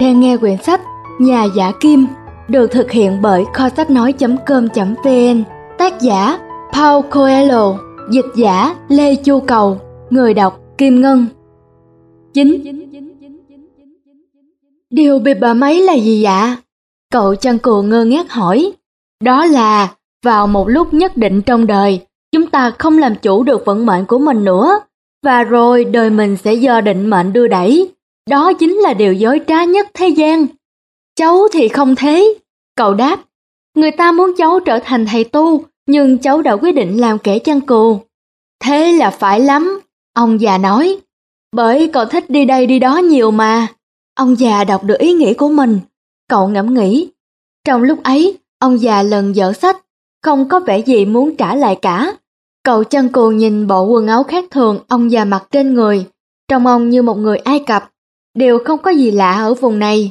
Đang nghe quyển sách Nhà giả kim được thực hiện bởi kho sách nói.com.vn tác giả Paul Coelho dịch giả Lê Chu Cầu người đọc Kim Ngân 9. Điều bị bà máy là gì ạ? Cậu chăn cừu ngơ ngác hỏi. Đó là vào một lúc nhất định trong đời, chúng ta không làm chủ được vận mệnh của mình nữa, và rồi đời mình sẽ do định mệnh đưa đẩy. Đó chính là điều dối trá nhất thế gian. Cháu thì không thế. Cậu đáp, người ta muốn cháu trở thành thầy tu, nhưng cháu đã quyết định làm kẻ chăn cừu. Thế là phải lắm, ông già nói. Bởi cậu thích đi đây đi đó nhiều mà. Ông già đọc được ý nghĩ của mình. Cậu ngẫm nghĩ. Trong lúc ấy, ông già lần dở sách, không có vẻ gì muốn trả lại cả. Cậu chân cừu nhìn bộ quần áo khác thường ông già mặc trên người, trông ông như một người Ai Cập. Điều không có gì lạ ở vùng này.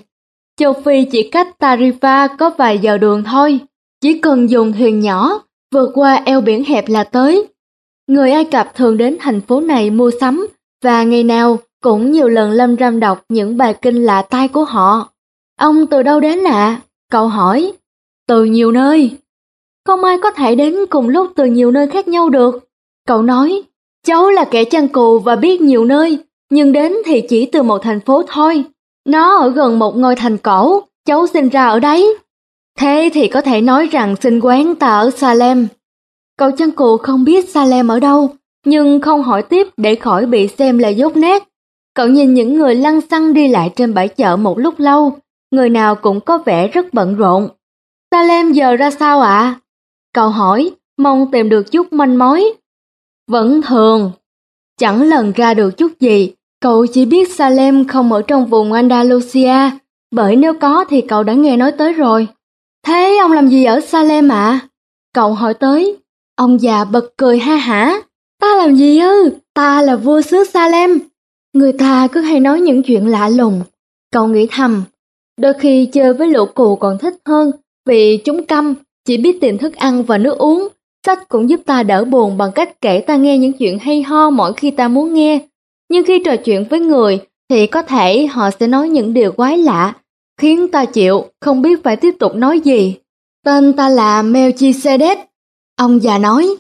Châu Phi chỉ cách Tarifa có vài giờ đường thôi, chỉ cần dùng thuyền nhỏ, vượt qua eo biển hẹp là tới. Người Ai Cập thường đến thành phố này mua sắm và ngày nào cũng nhiều lần lâm râm đọc những bài kinh lạ tai của họ. Ông từ đâu đến ạ? Cậu hỏi. Từ nhiều nơi. Không ai có thể đến cùng lúc từ nhiều nơi khác nhau được. Cậu nói, cháu là kẻ chăn cù và biết nhiều nơi, nhưng đến thì chỉ từ một thành phố thôi. Nó ở gần một ngôi thành cổ, cháu sinh ra ở đấy. Thế thì có thể nói rằng sinh quán ta ở Salem. Cậu chân cù không biết Salem ở đâu, nhưng không hỏi tiếp để khỏi bị xem là dốt nát. Cậu nhìn những người lăn xăng đi lại trên bãi chợ một lúc lâu, người nào cũng có vẻ rất bận rộn. Salem giờ ra sao ạ? À? Cậu hỏi, mong tìm được chút manh mối. Vẫn thường. Chẳng lần ra được chút gì, cậu chỉ biết Salem không ở trong vùng Andalusia, bởi nếu có thì cậu đã nghe nói tới rồi. Thế ông làm gì ở Salem ạ? À? Cậu hỏi tới. Ông già bật cười ha hả. Ta làm gì ư? Ta là vua xứ Salem. Người ta cứ hay nói những chuyện lạ lùng. Cậu nghĩ thầm, đôi khi chơi với lũ cù còn thích hơn vì chúng câm, chỉ biết tìm thức ăn và nước uống. Sách cũng giúp ta đỡ buồn bằng cách kể ta nghe những chuyện hay ho mỗi khi ta muốn nghe. Nhưng khi trò chuyện với người thì có thể họ sẽ nói những điều quái lạ, khiến ta chịu, không biết phải tiếp tục nói gì. Tên ta là Melchizedek. Ông già nói,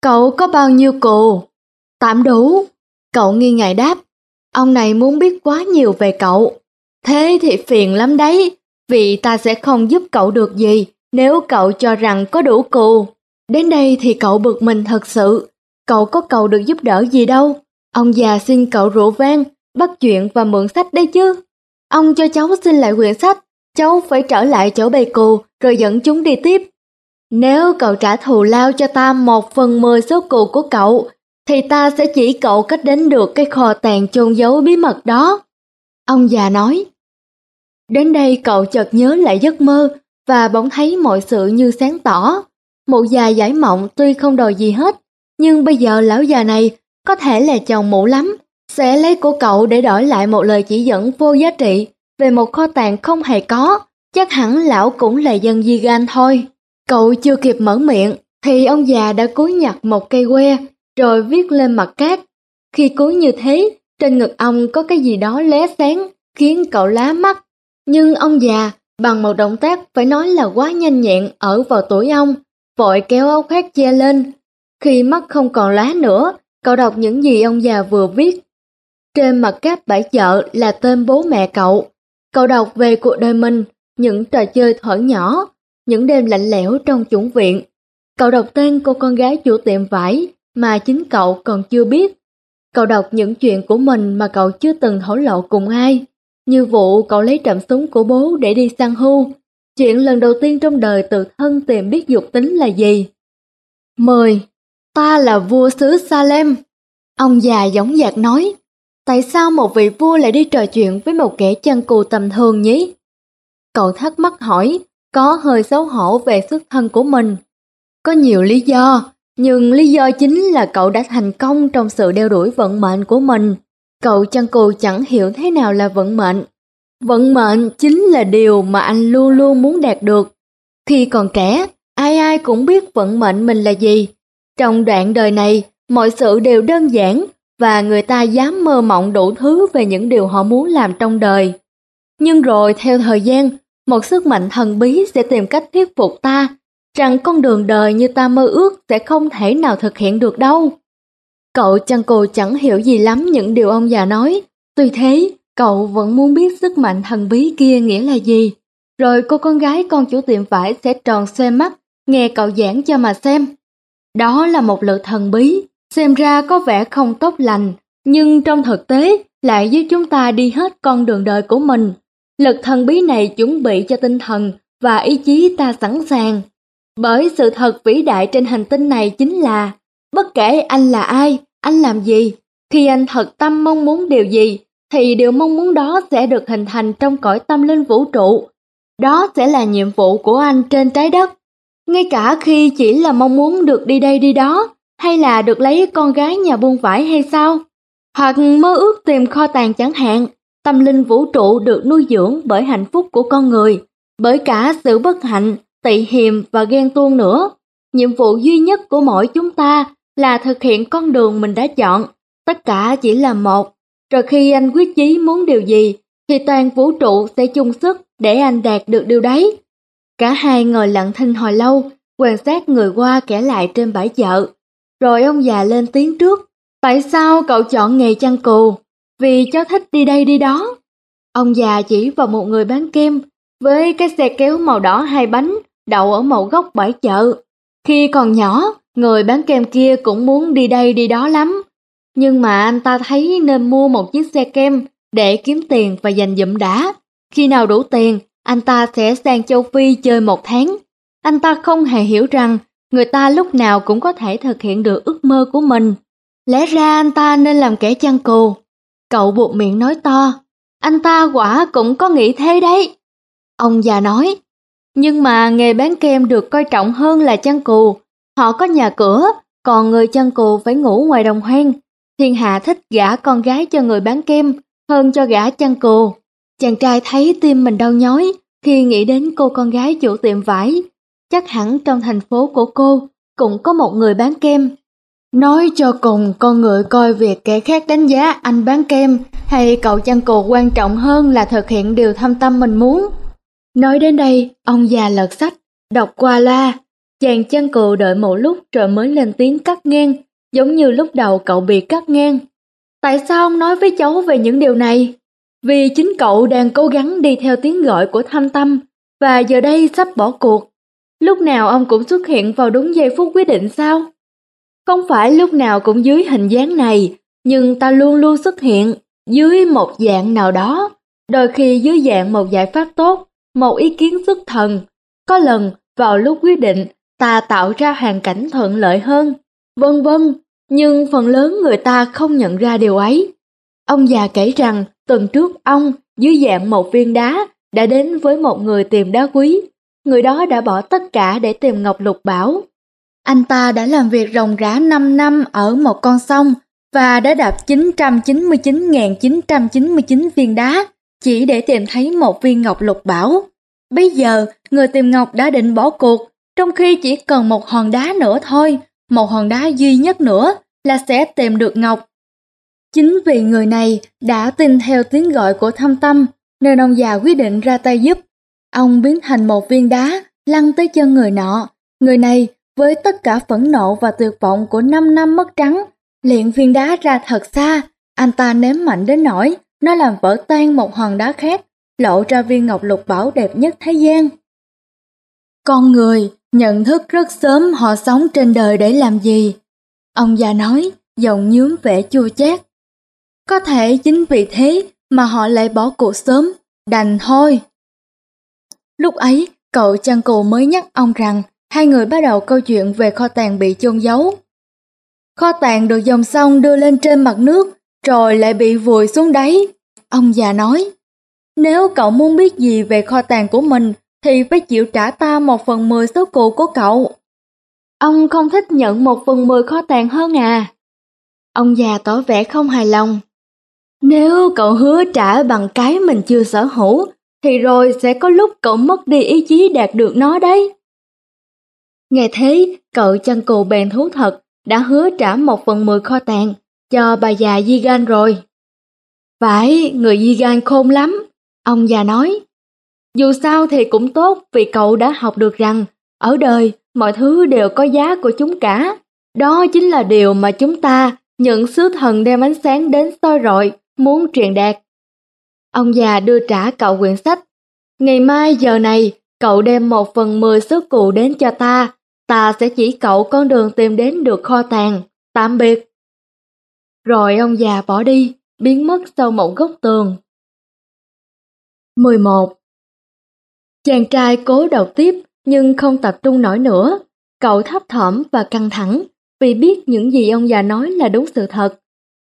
cậu có bao nhiêu cù? Tạm đủ. Cậu nghi ngại đáp, ông này muốn biết quá nhiều về cậu. Thế thì phiền lắm đấy, vì ta sẽ không giúp cậu được gì nếu cậu cho rằng có đủ cù. Đến đây thì cậu bực mình thật sự, cậu có cầu được giúp đỡ gì đâu. Ông già xin cậu rượu vang, bắt chuyện và mượn sách đấy chứ. Ông cho cháu xin lại quyển sách, cháu phải trở lại chỗ bầy cù rồi dẫn chúng đi tiếp. Nếu cậu trả thù lao cho ta một phần mười số cù của cậu, thì ta sẽ chỉ cậu cách đến được cái kho tàng chôn giấu bí mật đó. Ông già nói. Đến đây cậu chợt nhớ lại giấc mơ và bỗng thấy mọi sự như sáng tỏ. Mụ già giải mộng tuy không đòi gì hết, nhưng bây giờ lão già này có thể là chồng mũ lắm, sẽ lấy của cậu để đổi lại một lời chỉ dẫn vô giá trị về một kho tàng không hề có, chắc hẳn lão cũng là dân di gan thôi. Cậu chưa kịp mở miệng, thì ông già đã cúi nhặt một cây que, rồi viết lên mặt cát. Khi cúi như thế, trên ngực ông có cái gì đó lé sáng, khiến cậu lá mắt. Nhưng ông già, bằng một động tác phải nói là quá nhanh nhẹn ở vào tuổi ông, vội kéo áo khoác che lên. Khi mắt không còn lá nữa, cậu đọc những gì ông già vừa viết. Trên mặt cát bãi chợ là tên bố mẹ cậu. Cậu đọc về cuộc đời mình, những trò chơi thở nhỏ, những đêm lạnh lẽo trong chủng viện. Cậu đọc tên cô con gái chủ tiệm vải mà chính cậu còn chưa biết. Cậu đọc những chuyện của mình mà cậu chưa từng thổ lộ cùng ai. Như vụ cậu lấy trạm súng của bố để đi săn hưu. Chuyện lần đầu tiên trong đời tự thân tìm biết dục tính là gì. 10. Ta là vua xứ Salem. Ông già giống dạc nói. Tại sao một vị vua lại đi trò chuyện với một kẻ chân cù tầm thường nhỉ? Cậu thắc mắc hỏi, có hơi xấu hổ về xuất thân của mình. Có nhiều lý do, nhưng lý do chính là cậu đã thành công trong sự đeo đuổi vận mệnh của mình. Cậu chân cù chẳng hiểu thế nào là vận mệnh. Vận mệnh chính là điều mà anh luôn luôn muốn đạt được. Khi còn trẻ, ai ai cũng biết vận mệnh mình là gì. Trong đoạn đời này, mọi sự đều đơn giản và người ta dám mơ mộng đủ thứ về những điều họ muốn làm trong đời. Nhưng rồi theo thời gian, một sức mạnh thần bí sẽ tìm cách thuyết phục ta rằng con đường đời như ta mơ ước sẽ không thể nào thực hiện được đâu. Cậu chăn cồ chẳng hiểu gì lắm những điều ông già nói, tuy thế cậu vẫn muốn biết sức mạnh thần bí kia nghĩa là gì. Rồi cô con gái con chủ tiệm vải sẽ tròn xoe mắt, nghe cậu giảng cho mà xem. Đó là một lực thần bí, xem ra có vẻ không tốt lành, nhưng trong thực tế lại giúp chúng ta đi hết con đường đời của mình. Lực thần bí này chuẩn bị cho tinh thần và ý chí ta sẵn sàng. Bởi sự thật vĩ đại trên hành tinh này chính là, bất kể anh là ai, anh làm gì, khi anh thật tâm mong muốn điều gì, thì điều mong muốn đó sẽ được hình thành trong cõi tâm linh vũ trụ. Đó sẽ là nhiệm vụ của anh trên trái đất. Ngay cả khi chỉ là mong muốn được đi đây đi đó, hay là được lấy con gái nhà buôn vải hay sao? Hoặc mơ ước tìm kho tàng chẳng hạn, tâm linh vũ trụ được nuôi dưỡng bởi hạnh phúc của con người, bởi cả sự bất hạnh, tị hiềm và ghen tuông nữa. Nhiệm vụ duy nhất của mỗi chúng ta là thực hiện con đường mình đã chọn, tất cả chỉ là một. Rồi khi anh quyết chí muốn điều gì, thì toàn vũ trụ sẽ chung sức để anh đạt được điều đấy. Cả hai ngồi lặng thinh hồi lâu, quan sát người qua kẻ lại trên bãi chợ. Rồi ông già lên tiếng trước, tại sao cậu chọn nghề chăn cừu? Vì cháu thích đi đây đi đó. Ông già chỉ vào một người bán kem với cái xe kéo màu đỏ hai bánh đậu ở một góc bãi chợ. Khi còn nhỏ, người bán kem kia cũng muốn đi đây đi đó lắm. Nhưng mà anh ta thấy nên mua một chiếc xe kem để kiếm tiền và dành dụm đã. Khi nào đủ tiền, anh ta sẽ sang châu Phi chơi một tháng. Anh ta không hề hiểu rằng người ta lúc nào cũng có thể thực hiện được ước mơ của mình. Lẽ ra anh ta nên làm kẻ chăn cừu. Cậu buộc miệng nói to, anh ta quả cũng có nghĩ thế đấy. Ông già nói, nhưng mà nghề bán kem được coi trọng hơn là chăn cừu. Họ có nhà cửa, còn người chăn cừu phải ngủ ngoài đồng hoang. Thiên hạ thích gả con gái cho người bán kem hơn cho gã chăn cừu. Chàng trai thấy tim mình đau nhói khi nghĩ đến cô con gái chủ tiệm vải. Chắc hẳn trong thành phố của cô cũng có một người bán kem. Nói cho cùng con người coi việc kẻ khác đánh giá anh bán kem hay cậu chăn cột quan trọng hơn là thực hiện điều thâm tâm mình muốn. Nói đến đây, ông già lật sách, đọc qua la. Chàng chăn cừu đợi một lúc rồi mới lên tiếng cắt ngang, giống như lúc đầu cậu bị cắt ngang. Tại sao ông nói với cháu về những điều này? Vì chính cậu đang cố gắng đi theo tiếng gọi của thâm tâm và giờ đây sắp bỏ cuộc. Lúc nào ông cũng xuất hiện vào đúng giây phút quyết định sao? Không phải lúc nào cũng dưới hình dáng này, nhưng ta luôn luôn xuất hiện dưới một dạng nào đó, đôi khi dưới dạng một giải pháp tốt, một ý kiến xuất thần. Có lần, vào lúc quyết định, ta tạo ra hoàn cảnh thuận lợi hơn, vân vân, nhưng phần lớn người ta không nhận ra điều ấy. Ông già kể rằng tuần trước ông, dưới dạng một viên đá, đã đến với một người tìm đá quý. Người đó đã bỏ tất cả để tìm Ngọc Lục Bảo. Anh ta đã làm việc ròng rã 5 năm ở một con sông và đã đạp 999.999 viên đá chỉ để tìm thấy một viên ngọc lục bảo. Bây giờ, người tìm ngọc đã định bỏ cuộc, trong khi chỉ cần một hòn đá nữa thôi, một hòn đá duy nhất nữa là sẽ tìm được ngọc. Chính vì người này đã tin theo tiếng gọi của thâm tâm, nên ông già quyết định ra tay giúp. Ông biến thành một viên đá, lăn tới chân người nọ. Người này, với tất cả phẫn nộ và tuyệt vọng của 5 năm mất trắng, liền viên đá ra thật xa. Anh ta ném mạnh đến nỗi nó làm vỡ tan một hòn đá khác, lộ ra viên ngọc lục bảo đẹp nhất thế gian. Con người nhận thức rất sớm họ sống trên đời để làm gì. Ông già nói, giọng nhướng vẻ chua chát. Có thể chính vì thế mà họ lại bỏ cuộc sớm, đành thôi. Lúc ấy, cậu chăn cù mới nhắc ông rằng hai người bắt đầu câu chuyện về kho tàng bị chôn giấu. Kho tàng được dòng sông đưa lên trên mặt nước, rồi lại bị vùi xuống đáy. Ông già nói, nếu cậu muốn biết gì về kho tàng của mình, thì phải chịu trả ta một phần mười số cụ của cậu. Ông không thích nhận một phần mười kho tàng hơn à? Ông già tỏ vẻ không hài lòng. Nếu cậu hứa trả bằng cái mình chưa sở hữu, thì rồi sẽ có lúc cậu mất đi ý chí đạt được nó đấy. Nghe thế, cậu chăn cù bèn thú thật, đã hứa trả một phần mười kho tàng cho bà già Di Gan rồi. Phải, người Di Gan khôn lắm. Ông già nói, dù sao thì cũng tốt vì cậu đã học được rằng ở đời mọi thứ đều có giá của chúng cả. Đó chính là điều mà chúng ta, những sứ thần đem ánh sáng đến soi rọi, muốn truyền đạt. Ông già đưa trả cậu quyển sách. Ngày mai giờ này, cậu đem một phần mười số cụ đến cho ta. Ta sẽ chỉ cậu con đường tìm đến được kho tàng. Tạm biệt. Rồi ông già bỏ đi, biến mất sau một góc tường. 11. Chàng trai cố đọc tiếp nhưng không tập trung nổi nữa. Cậu thấp thỏm và căng thẳng vì biết những gì ông già nói là đúng sự thật.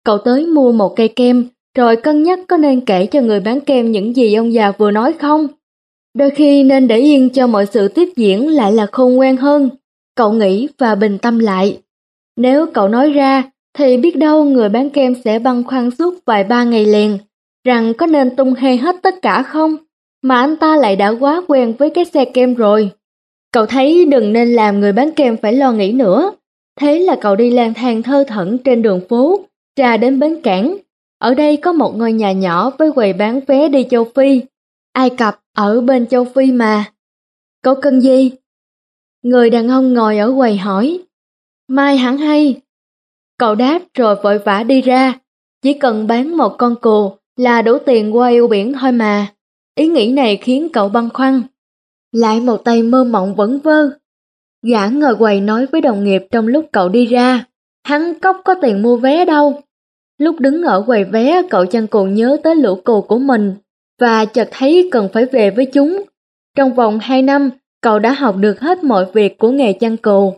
Cậu tới mua một cây kem rồi cân nhắc có nên kể cho người bán kem những gì ông già vừa nói không. Đôi khi nên để yên cho mọi sự tiếp diễn lại là khôn ngoan hơn. Cậu nghĩ và bình tâm lại. Nếu cậu nói ra thì biết đâu người bán kem sẽ băn khoăn suốt vài ba ngày liền rằng có nên tung hê hết tất cả không? Mà anh ta lại đã quá quen với cái xe kem rồi. Cậu thấy đừng nên làm người bán kem phải lo nghĩ nữa. Thế là cậu đi lang thang thơ thẩn trên đường phố, ra đến bến cảng. Ở đây có một ngôi nhà nhỏ với quầy bán vé đi châu Phi. Ai Cập ở bên châu Phi mà. Cậu cần gì? Người đàn ông ngồi ở quầy hỏi. Mai hẳn hay. Cậu đáp rồi vội vã đi ra. Chỉ cần bán một con cừu là đủ tiền qua yêu biển thôi mà. Ý nghĩ này khiến cậu băn khoăn. Lại một tay mơ mộng vẫn vơ. Gã ngồi quầy nói với đồng nghiệp trong lúc cậu đi ra. Hắn cốc có tiền mua vé đâu. Lúc đứng ở quầy vé cậu chăn còn nhớ tới lũ cù của mình và chợt thấy cần phải về với chúng. Trong vòng 2 năm, cậu đã học được hết mọi việc của nghề chăn cừu.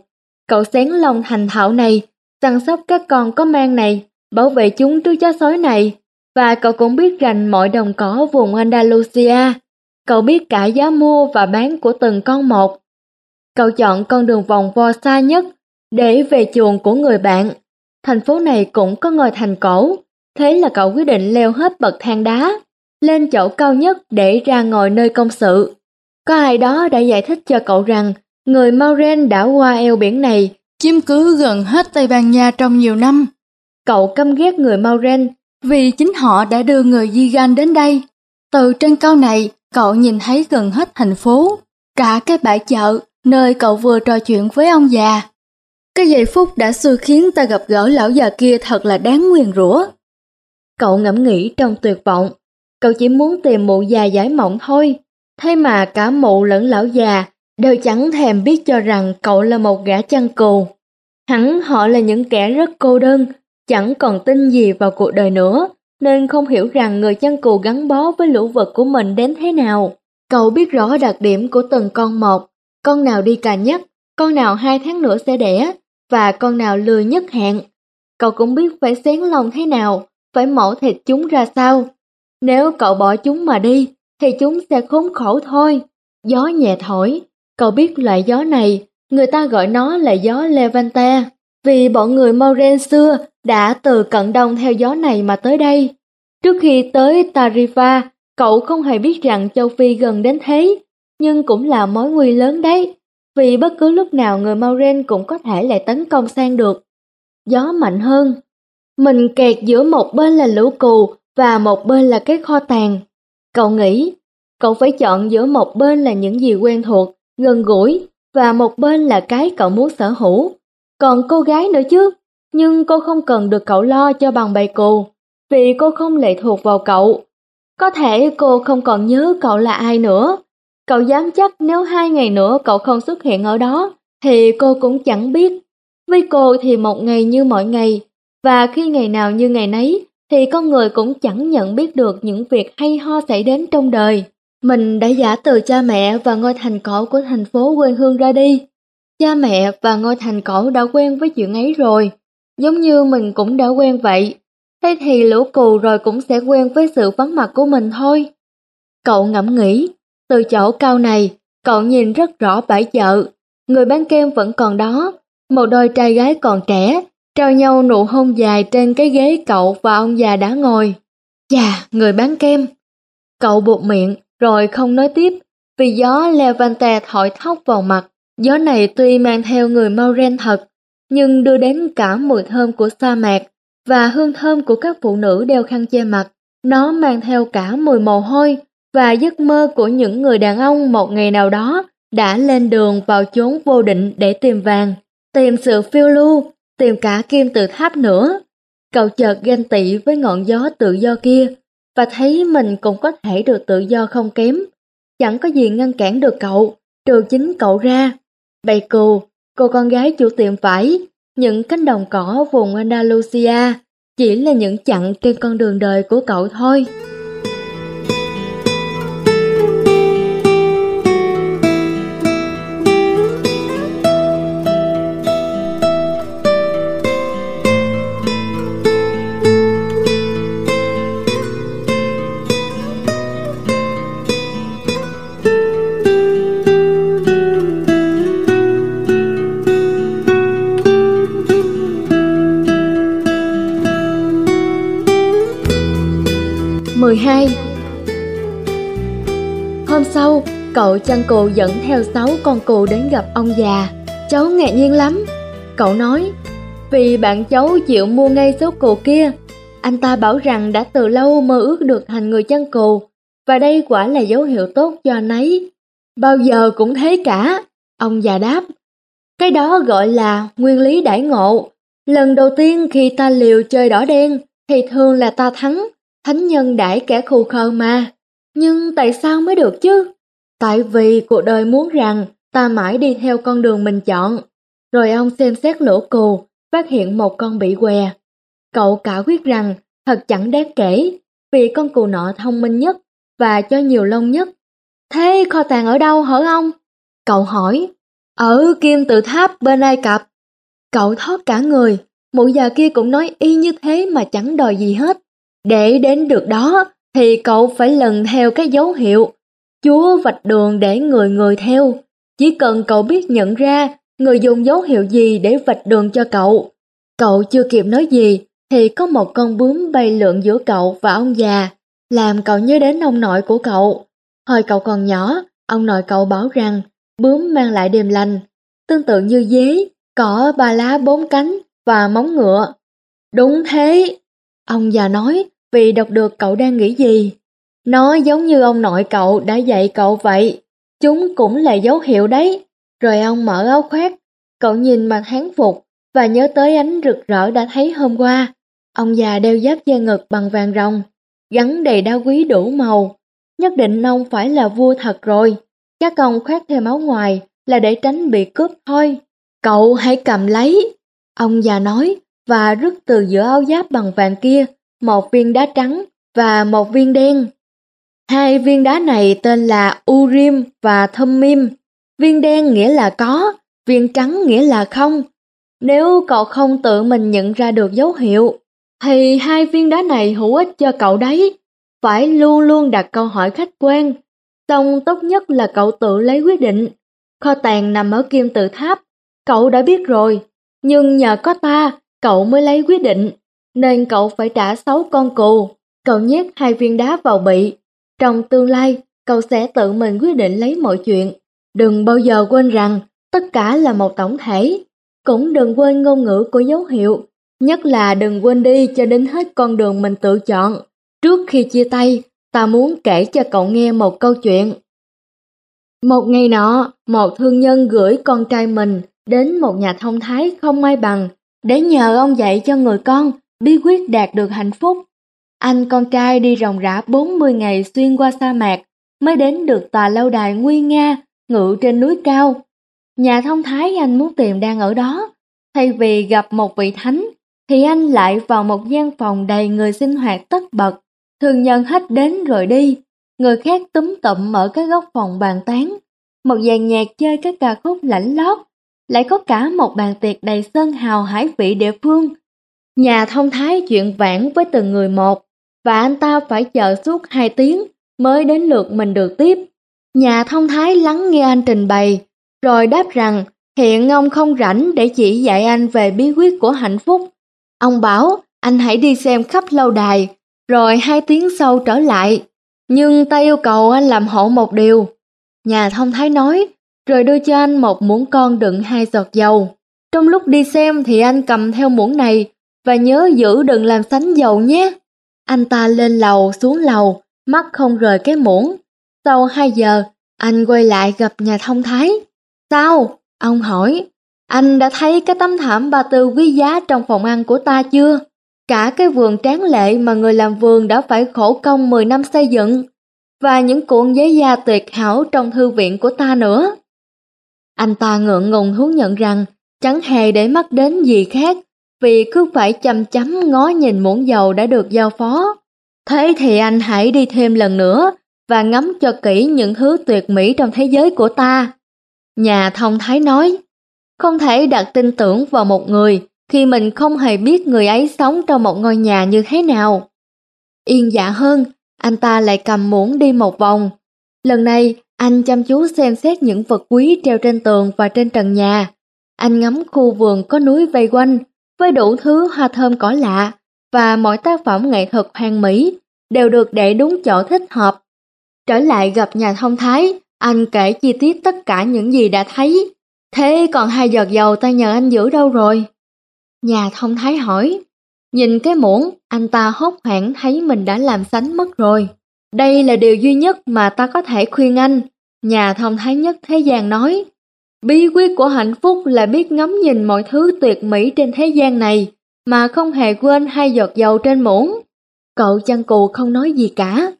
Cậu xén lòng thành thạo này, săn sóc các con có mang này, bảo vệ chúng trước chó sói này. Và cậu cũng biết rành mọi đồng cỏ vùng Andalusia. Cậu biết cả giá mua và bán của từng con một. Cậu chọn con đường vòng vo xa nhất để về chuồng của người bạn. Thành phố này cũng có ngôi thành cổ, thế là cậu quyết định leo hết bậc thang đá, lên chỗ cao nhất để ra ngồi nơi công sự. Có ai đó đã giải thích cho cậu rằng người Mauren đã qua eo biển này, chiếm cứ gần hết Tây Ban Nha trong nhiều năm. Cậu căm ghét người Mauren vì chính họ đã đưa người Gigan đến đây. Từ trên cao này, cậu nhìn thấy gần hết thành phố, cả cái bãi chợ nơi cậu vừa trò chuyện với ông già. Cái giây phút đã xưa khiến ta gặp gỡ lão già kia thật là đáng nguyền rủa. Cậu ngẫm nghĩ trong tuyệt vọng, cậu chỉ muốn tìm mụ già giải mộng thôi. Thế mà cả mụ lẫn lão già đều chẳng thèm biết cho rằng cậu là một gã chăn cừu. Hẳn họ là những kẻ rất cô đơn, chẳng còn tin gì vào cuộc đời nữa, nên không hiểu rằng người chăn cừu gắn bó với lũ vật của mình đến thế nào. Cậu biết rõ đặc điểm của từng con một, con nào đi cà nhất, con nào hai tháng nữa sẽ đẻ, và con nào lười nhất hạn. Cậu cũng biết phải xén lòng thế nào, phải mổ thịt chúng ra sao. Nếu cậu bỏ chúng mà đi, thì chúng sẽ khốn khổ thôi. Gió nhẹ thổi, cậu biết loại gió này, người ta gọi nó là gió Levante, vì bọn người Moren xưa đã từ cận đông theo gió này mà tới đây. Trước khi tới Tarifa, cậu không hề biết rằng châu Phi gần đến thế, nhưng cũng là mối nguy lớn đấy, vì bất cứ lúc nào người Mauren cũng có thể lại tấn công sang được. Gió mạnh hơn. Mình kẹt giữa một bên là lũ cù và một bên là cái kho tàng. Cậu nghĩ, cậu phải chọn giữa một bên là những gì quen thuộc, gần gũi, và một bên là cái cậu muốn sở hữu. Còn cô gái nữa chứ, nhưng cô không cần được cậu lo cho bằng bầy cù, vì cô không lệ thuộc vào cậu. Có thể cô không còn nhớ cậu là ai nữa, Cậu dám chắc nếu hai ngày nữa cậu không xuất hiện ở đó, thì cô cũng chẳng biết. Với cô thì một ngày như mọi ngày, và khi ngày nào như ngày nấy, thì con người cũng chẳng nhận biết được những việc hay ho xảy đến trong đời. Mình đã giả từ cha mẹ và ngôi thành cổ của thành phố quê hương ra đi. Cha mẹ và ngôi thành cổ đã quen với chuyện ấy rồi, giống như mình cũng đã quen vậy. Thế thì lũ cù rồi cũng sẽ quen với sự vắng mặt của mình thôi. Cậu ngẫm nghĩ, từ chỗ cao này, cậu nhìn rất rõ bãi chợ, người bán kem vẫn còn đó, một đôi trai gái còn trẻ, trao nhau nụ hôn dài trên cái ghế cậu và ông già đã ngồi. Chà, người bán kem. Cậu buộc miệng, rồi không nói tiếp, vì gió Levante thổi thốc vào mặt. Gió này tuy mang theo người Mauren thật, nhưng đưa đến cả mùi thơm của sa mạc và hương thơm của các phụ nữ đeo khăn che mặt. Nó mang theo cả mùi mồ hôi, và giấc mơ của những người đàn ông một ngày nào đó đã lên đường vào chốn vô định để tìm vàng, tìm sự phiêu lưu, tìm cả kim tự tháp nữa. Cậu chợt ganh tị với ngọn gió tự do kia và thấy mình cũng có thể được tự do không kém. Chẳng có gì ngăn cản được cậu, trừ chính cậu ra. Bầy cù, cô con gái chủ tiệm vải, những cánh đồng cỏ vùng Andalusia chỉ là những chặng trên con đường đời của cậu thôi. 12 Hôm sau, cậu chăn cừu dẫn theo sáu con cừu đến gặp ông già. Cháu ngạc nhiên lắm. Cậu nói, vì bạn cháu chịu mua ngay số cừu kia. Anh ta bảo rằng đã từ lâu mơ ước được thành người chăn cừu, và đây quả là dấu hiệu tốt cho anh ấy. Bao giờ cũng thế cả, ông già đáp. Cái đó gọi là nguyên lý đãi ngộ. Lần đầu tiên khi ta liều chơi đỏ đen, thì thường là ta thắng, Thánh nhân đãi kẻ khù khờ mà. Nhưng tại sao mới được chứ? Tại vì cuộc đời muốn rằng ta mãi đi theo con đường mình chọn. Rồi ông xem xét lỗ cù, phát hiện một con bị què. Cậu cả quyết rằng thật chẳng đáng kể, vì con cù nọ thông minh nhất và cho nhiều lông nhất. Thế kho tàng ở đâu hở ông? Cậu hỏi. Ở kim tự tháp bên Ai Cập. Cậu thoát cả người, mụ già kia cũng nói y như thế mà chẳng đòi gì hết. Để đến được đó thì cậu phải lần theo cái dấu hiệu. Chúa vạch đường để người người theo. Chỉ cần cậu biết nhận ra người dùng dấu hiệu gì để vạch đường cho cậu. Cậu chưa kịp nói gì thì có một con bướm bay lượn giữa cậu và ông già, làm cậu nhớ đến ông nội của cậu. Hồi cậu còn nhỏ, ông nội cậu bảo rằng bướm mang lại đêm lành, tương tự như dế, cỏ ba lá bốn cánh và móng ngựa. Đúng thế, ông già nói vì đọc được cậu đang nghĩ gì. Nó giống như ông nội cậu đã dạy cậu vậy, chúng cũng là dấu hiệu đấy. Rồi ông mở áo khoác, cậu nhìn mặt hán phục và nhớ tới ánh rực rỡ đã thấy hôm qua. Ông già đeo giáp da ngực bằng vàng rồng, gắn đầy đá quý đủ màu. Nhất định ông phải là vua thật rồi. chắc ông khoác thêm áo ngoài là để tránh bị cướp thôi. Cậu hãy cầm lấy. Ông già nói và rứt từ giữa áo giáp bằng vàng kia một viên đá trắng và một viên đen. Hai viên đá này tên là Urim và Thummim. Viên đen nghĩa là có, viên trắng nghĩa là không. Nếu cậu không tự mình nhận ra được dấu hiệu, thì hai viên đá này hữu ích cho cậu đấy. Phải luôn luôn đặt câu hỏi khách quan. Xong tốt nhất là cậu tự lấy quyết định. Kho tàng nằm ở kim tự tháp, cậu đã biết rồi. Nhưng nhờ có ta, cậu mới lấy quyết định nên cậu phải trả 6 con cù. Cậu nhét hai viên đá vào bị. Trong tương lai, cậu sẽ tự mình quyết định lấy mọi chuyện. Đừng bao giờ quên rằng tất cả là một tổng thể. Cũng đừng quên ngôn ngữ của dấu hiệu. Nhất là đừng quên đi cho đến hết con đường mình tự chọn. Trước khi chia tay, ta muốn kể cho cậu nghe một câu chuyện. Một ngày nọ, một thương nhân gửi con trai mình đến một nhà thông thái không ai bằng để nhờ ông dạy cho người con bí quyết đạt được hạnh phúc. Anh con trai đi ròng rã 40 ngày xuyên qua sa mạc mới đến được tòa lâu đài nguy nga ngự trên núi cao. Nhà thông thái anh muốn tìm đang ở đó. Thay vì gặp một vị thánh, thì anh lại vào một gian phòng đầy người sinh hoạt tất bật, thường nhân hết đến rồi đi. Người khác túm tụm ở các góc phòng bàn tán. Một dàn nhạc chơi các ca khúc lãnh lót, lại có cả một bàn tiệc đầy sơn hào hải vị địa phương Nhà thông thái chuyện vãn với từng người một, và anh ta phải chờ suốt hai tiếng mới đến lượt mình được tiếp. Nhà thông thái lắng nghe anh trình bày, rồi đáp rằng hiện ông không rảnh để chỉ dạy anh về bí quyết của hạnh phúc. Ông bảo anh hãy đi xem khắp lâu đài, rồi hai tiếng sau trở lại. Nhưng ta yêu cầu anh làm hộ một điều. Nhà thông thái nói, rồi đưa cho anh một muỗng con đựng hai giọt dầu. Trong lúc đi xem thì anh cầm theo muỗng này và nhớ giữ đừng làm sánh dầu nhé. Anh ta lên lầu xuống lầu, mắt không rời cái muỗng, Sau 2 giờ, anh quay lại gặp nhà thông thái. Sao? Ông hỏi. Anh đã thấy cái tấm thảm ba tư quý giá trong phòng ăn của ta chưa? Cả cái vườn tráng lệ mà người làm vườn đã phải khổ công 10 năm xây dựng. Và những cuộn giấy da tuyệt hảo trong thư viện của ta nữa. Anh ta ngượng ngùng thú nhận rằng chẳng hề để mắt đến gì khác vì cứ phải chăm chăm ngó nhìn muỗng dầu đã được giao phó. Thế thì anh hãy đi thêm lần nữa và ngắm cho kỹ những thứ tuyệt mỹ trong thế giới của ta. Nhà thông thái nói, không thể đặt tin tưởng vào một người khi mình không hề biết người ấy sống trong một ngôi nhà như thế nào. Yên dạ hơn, anh ta lại cầm muỗng đi một vòng. Lần này, anh chăm chú xem xét những vật quý treo trên tường và trên trần nhà. Anh ngắm khu vườn có núi vây quanh, với đủ thứ hoa thơm cỏ lạ, và mọi tác phẩm nghệ thuật hoàn mỹ đều được để đúng chỗ thích hợp. Trở lại gặp nhà thông thái, anh kể chi tiết tất cả những gì đã thấy. Thế còn hai giọt dầu ta nhờ anh giữ đâu rồi? Nhà thông thái hỏi. Nhìn cái muỗng, anh ta hốt hoảng thấy mình đã làm sánh mất rồi. Đây là điều duy nhất mà ta có thể khuyên anh. Nhà thông thái nhất thế gian nói. Bí quyết của hạnh phúc là biết ngắm nhìn mọi thứ tuyệt mỹ trên thế gian này, mà không hề quên hai giọt dầu trên muỗng. Cậu chăn cù không nói gì cả.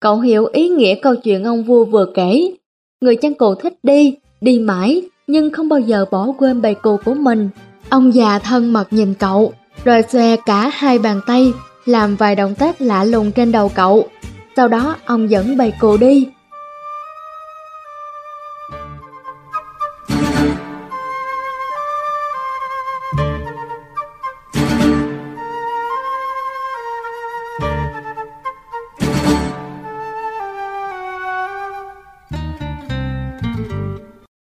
Cậu hiểu ý nghĩa câu chuyện ông vua vừa kể. Người chăn cù thích đi, đi mãi, nhưng không bao giờ bỏ quên bầy cù của mình. Ông già thân mật nhìn cậu, rồi xòe cả hai bàn tay, làm vài động tác lạ lùng trên đầu cậu. Sau đó ông dẫn bầy cù đi,